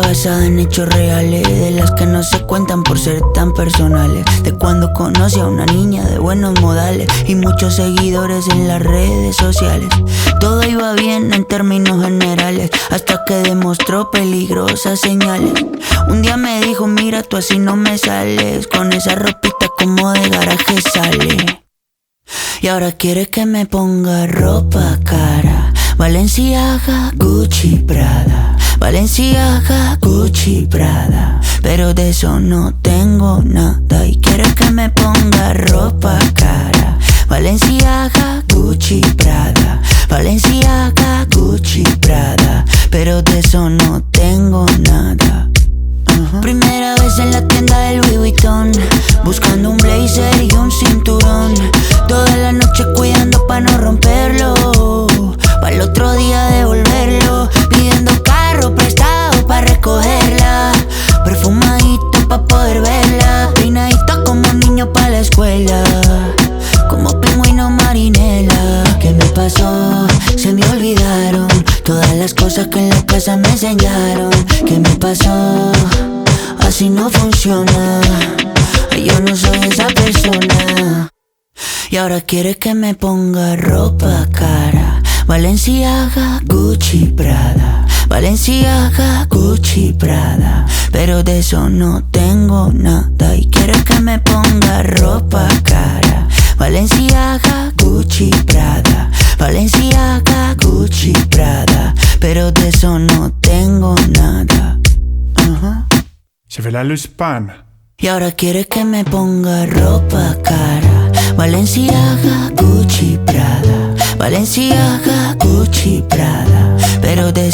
basada en hechos reales, de las que no se cuentan por ser tan personales. De cuando conocí a una niña de buenos modales y muchos seguidores en las redes sociales. Todo iba bien en términos generales, hasta que demostró peligrosas señales. Un día me dijo, mira, tú así no me sales, con esa ropita como de garaje sale. Y ahora quiere que me ponga ropa cara. Valenciaga, Gucci, Prada. Valenciaga, Gucci, Prada. Pero de eso no tengo nada. Y quiere que me ponga ropa cara. Valenciaga, Gucci, Prada. Valenciaga, Gucci, Prada. Pero de eso no tengo nada. Primera vez en la tienda del Louis Vuitton Todas las cosas que en la casa me enseñaron. ¿Qué me pasó? Así no funciona. Yo no soy esa persona. Y ahora quiere que me ponga ropa cara. Valenciaga, Gucci, Prada. Valenciaga, Gucci, Prada. Pero de eso no tengo nada. Y quiere que me ponga ropa cara. Valenciaga, Gucci, Prada. Valenciaga, Gucci, Prada Pero de eso no tengo nada. Ajá. Chevela Luspan. Y ahora quiere que me ponga ropa cara. Valenciaga, Gucci, Prada. Valenciaga, Gucci, Prada. Pero de